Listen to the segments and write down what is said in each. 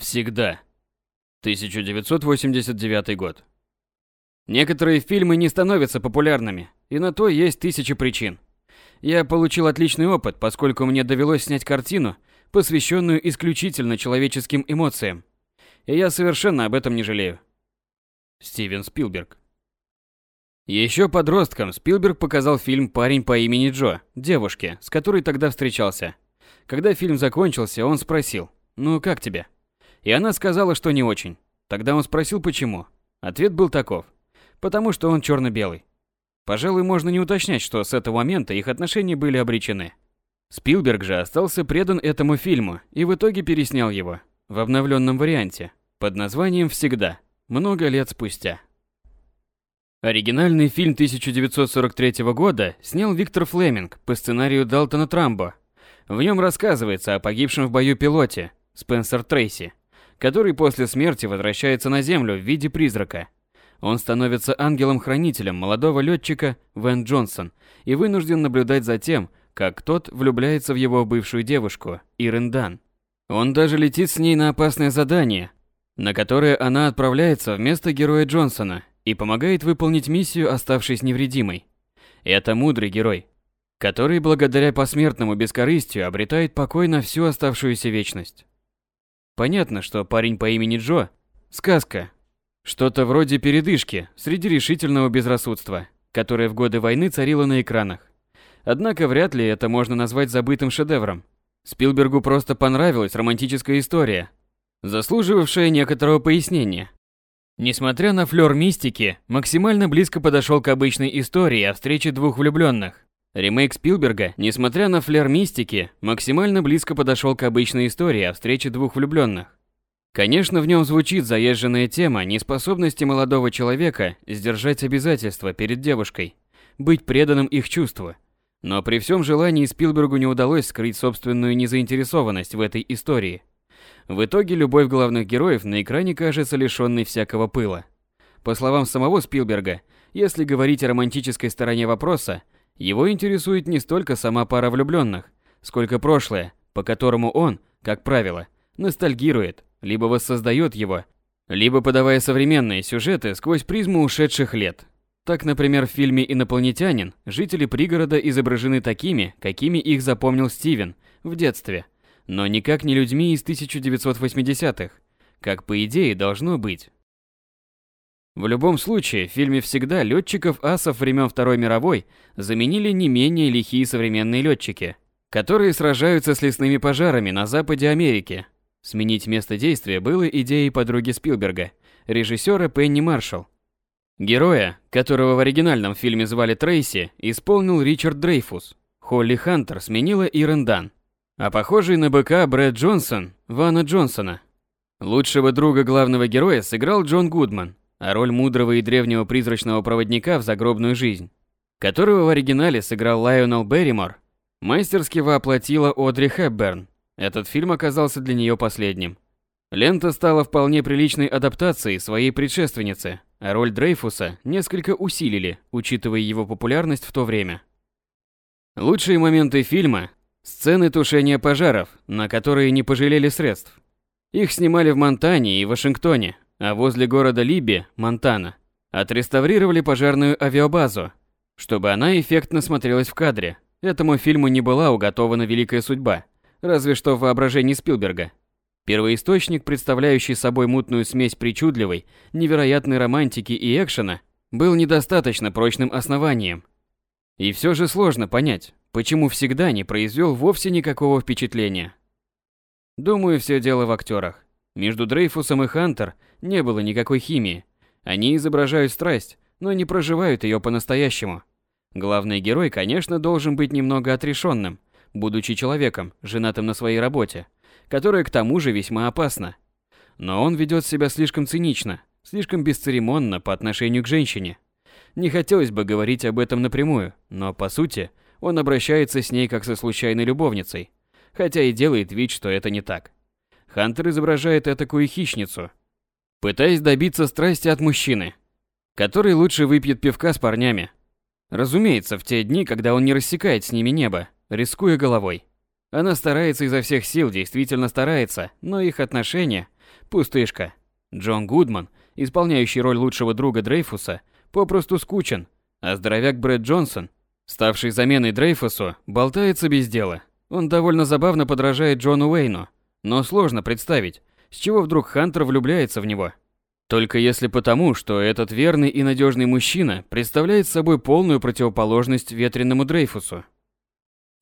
Всегда. 1989 год. Некоторые фильмы не становятся популярными, и на то есть тысячи причин. Я получил отличный опыт, поскольку мне довелось снять картину, посвященную исключительно человеческим эмоциям. И я совершенно об этом не жалею. Стивен Спилберг. Еще подростком Спилберг показал фильм «Парень по имени Джо» девушке, с которой тогда встречался. Когда фильм закончился, он спросил, «Ну, как тебе?» И она сказала, что не очень. Тогда он спросил, почему. Ответ был таков. Потому что он черно-белый. Пожалуй, можно не уточнять, что с этого момента их отношения были обречены. Спилберг же остался предан этому фильму и в итоге переснял его в обновленном варианте под названием «Всегда», много лет спустя. Оригинальный фильм 1943 года снял Виктор Флеминг по сценарию Далтона Трамбо. В нем рассказывается о погибшем в бою пилоте Спенсер Трейси, который после смерти возвращается на Землю в виде призрака. Он становится ангелом-хранителем молодого летчика Вен Джонсон и вынужден наблюдать за тем, как тот влюбляется в его бывшую девушку, Ирен Дан. Он даже летит с ней на опасное задание, на которое она отправляется вместо героя Джонсона и помогает выполнить миссию, оставшись невредимой. Это мудрый герой, который благодаря посмертному бескорыстию обретает покой на всю оставшуюся вечность. Понятно, что парень по имени Джо – сказка. Что-то вроде передышки среди решительного безрассудства, которое в годы войны царило на экранах. Однако вряд ли это можно назвать забытым шедевром. Спилбергу просто понравилась романтическая история, заслуживавшая некоторого пояснения. Несмотря на флёр мистики, максимально близко подошел к обычной истории о встрече двух влюбленных. Ремейк Спилберга, несмотря на флёр мистики, максимально близко подошел к обычной истории о встрече двух влюбленных. Конечно, в нем звучит заезженная тема неспособности молодого человека сдержать обязательства перед девушкой, быть преданным их чувству. Но при всем желании Спилбергу не удалось скрыть собственную незаинтересованность в этой истории – в итоге любовь главных героев на экране кажется лишенной всякого пыла. По словам самого Спилберга, если говорить о романтической стороне вопроса, его интересует не столько сама пара влюбленных, сколько прошлое, по которому он, как правило, ностальгирует, либо воссоздает его, либо подавая современные сюжеты сквозь призму ушедших лет. Так, например, в фильме «Инопланетянин» жители пригорода изображены такими, какими их запомнил Стивен в детстве – но никак не людьми из 1980-х, как по идее должно быть. В любом случае, в фильме всегда летчиков асов времен Второй мировой заменили не менее лихие современные летчики, которые сражаются с лесными пожарами на западе Америки. Сменить место действия было идеей подруги Спилберга, режиссера Пенни Маршалл. Героя, которого в оригинальном фильме звали Трейси, исполнил Ричард Дрейфус. Холли Хантер сменила Ирен Дан а похожий на быка Брэд Джонсон – Вана Джонсона. Лучшего друга главного героя сыграл Джон Гудман, а роль мудрого и древнего призрачного проводника в загробную жизнь, которого в оригинале сыграл Лайонел Берримор, мастерски воплотила Одри Хепберн. Этот фильм оказался для нее последним. Лента стала вполне приличной адаптацией своей предшественницы, а роль Дрейфуса несколько усилили, учитывая его популярность в то время. Лучшие моменты фильма Сцены тушения пожаров, на которые не пожалели средств. Их снимали в Монтане и Вашингтоне, а возле города Либи, Монтана, отреставрировали пожарную авиабазу, чтобы она эффектно смотрелась в кадре. Этому фильму не была уготована великая судьба, разве что в воображении Спилберга. Первоисточник, представляющий собой мутную смесь причудливой, невероятной романтики и экшена, был недостаточно прочным основанием. И все же сложно понять, почему всегда не произвел вовсе никакого впечатления. Думаю, все дело в актерах. Между Дрейфусом и Хантер не было никакой химии. Они изображают страсть, но не проживают ее по-настоящему. Главный герой, конечно, должен быть немного отрешенным, будучи человеком, женатым на своей работе, которая к тому же весьма опасна. Но он ведет себя слишком цинично, слишком бесцеремонно по отношению к женщине. Не хотелось бы говорить об этом напрямую, но по сути, он обращается с ней как со случайной любовницей, хотя и делает вид, что это не так. Хантер изображает этакую хищницу, пытаясь добиться страсти от мужчины, который лучше выпьет пивка с парнями. Разумеется, в те дни, когда он не рассекает с ними небо, рискуя головой. Она старается изо всех сил, действительно старается, но их отношения Пустышка. Джон Гудман, исполняющий роль лучшего друга Дрейфуса, попросту скучен, а здоровяк Брэд Джонсон, ставший заменой Дрейфусу, болтается без дела. Он довольно забавно подражает Джону Уэйну, но сложно представить, с чего вдруг Хантер влюбляется в него. Только если потому, что этот верный и надежный мужчина представляет собой полную противоположность ветреному Дрейфусу.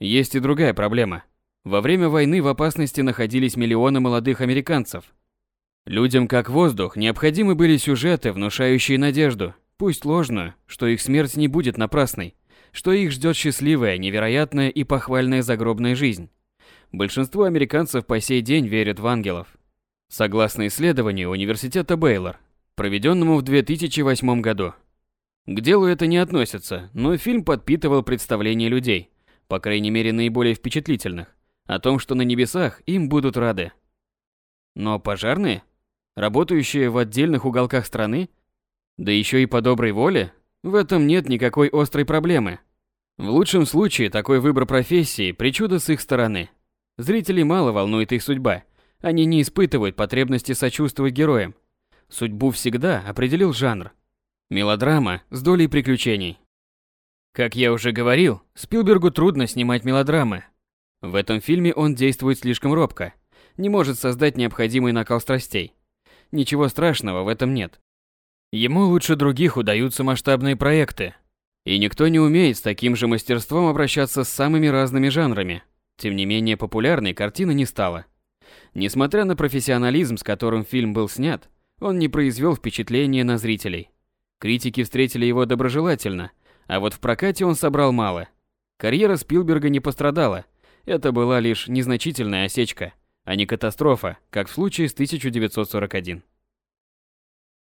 Есть и другая проблема. Во время войны в опасности находились миллионы молодых американцев. Людям как воздух необходимы были сюжеты, внушающие надежду, пусть ложную, что их смерть не будет напрасной, что их ждет счастливая, невероятная и похвальная загробная жизнь. Большинство американцев по сей день верят в ангелов. Согласно исследованию университета Бейлор, проведенному в 2008 году. К делу это не относится, но фильм подпитывал представления людей, по крайней мере наиболее впечатлительных, о том, что на небесах им будут рады. Но пожарные, работающие в отдельных уголках страны, да еще и по доброй воле, в этом нет никакой острой проблемы. В лучшем случае такой выбор профессии – причуда с их стороны. Зрителей мало волнует их судьба, они не испытывают потребности сочувствовать героям. Судьбу всегда определил жанр. Мелодрама с долей приключений. Как я уже говорил, Спилбергу трудно снимать мелодрамы. В этом фильме он действует слишком робко, не может создать необходимый накал страстей. Ничего страшного в этом нет. Ему лучше других удаются масштабные проекты. И никто не умеет с таким же мастерством обращаться с самыми разными жанрами. Тем не менее, популярной картины не стало. Несмотря на профессионализм, с которым фильм был снят, он не произвел впечатления на зрителей. Критики встретили его доброжелательно, а вот в прокате он собрал мало. Карьера Спилберга не пострадала. Это была лишь незначительная осечка, а не катастрофа, как в случае с 1941.